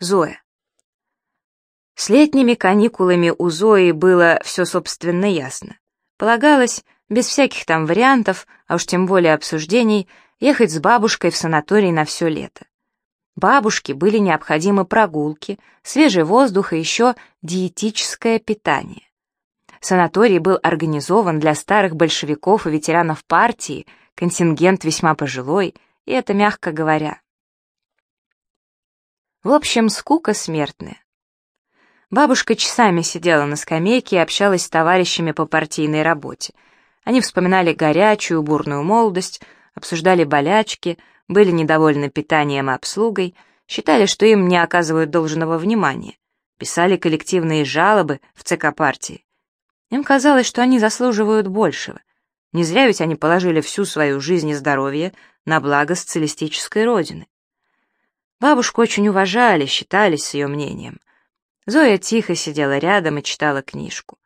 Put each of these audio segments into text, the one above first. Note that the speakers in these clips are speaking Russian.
Зоя. С летними каникулами у Зои было все собственно ясно. Полагалось, без всяких там вариантов, а уж тем более обсуждений, ехать с бабушкой в санаторий на все лето. Бабушке были необходимы прогулки, свежий воздух и еще диетическое питание. Санаторий был организован для старых большевиков и ветеранов партии, контингент весьма пожилой, и это мягко говоря. В общем, скука смертная. Бабушка часами сидела на скамейке и общалась с товарищами по партийной работе. Они вспоминали горячую, бурную молодость, обсуждали болячки, были недовольны питанием и обслугой, считали, что им не оказывают должного внимания, писали коллективные жалобы в ЦК партии. Им казалось, что они заслуживают большего. Не зря ведь они положили всю свою жизнь и здоровье на благо социалистической родины. Бабушку очень уважали, считались с ее мнением. Зоя тихо сидела рядом и читала книжку.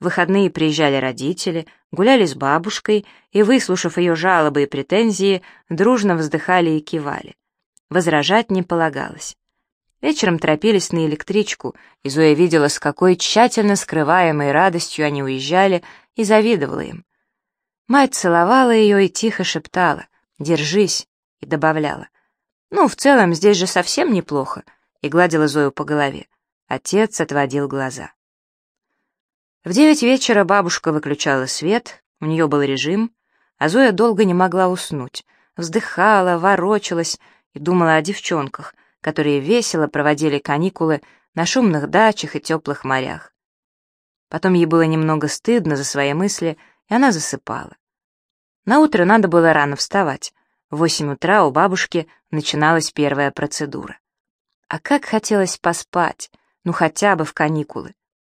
В выходные приезжали родители, гуляли с бабушкой и, выслушав ее жалобы и претензии, дружно вздыхали и кивали. Возражать не полагалось. Вечером торопились на электричку, и Зоя видела, с какой тщательно скрываемой радостью они уезжали, и завидовала им. Мать целовала ее и тихо шептала «Держись», и добавляла «Ну, в целом, здесь же совсем неплохо», и гладила Зою по голове. Отец отводил глаза. В девять вечера бабушка выключала свет, у нее был режим, а Зоя долго не могла уснуть, вздыхала, ворочалась и думала о девчонках, которые весело проводили каникулы на шумных дачах и теплых морях. Потом ей было немного стыдно за свои мысли, и она засыпала. На утро надо было рано вставать. В восемь утра у бабушки начиналась первая процедура. А как хотелось поспать, ну хотя бы в каникулы.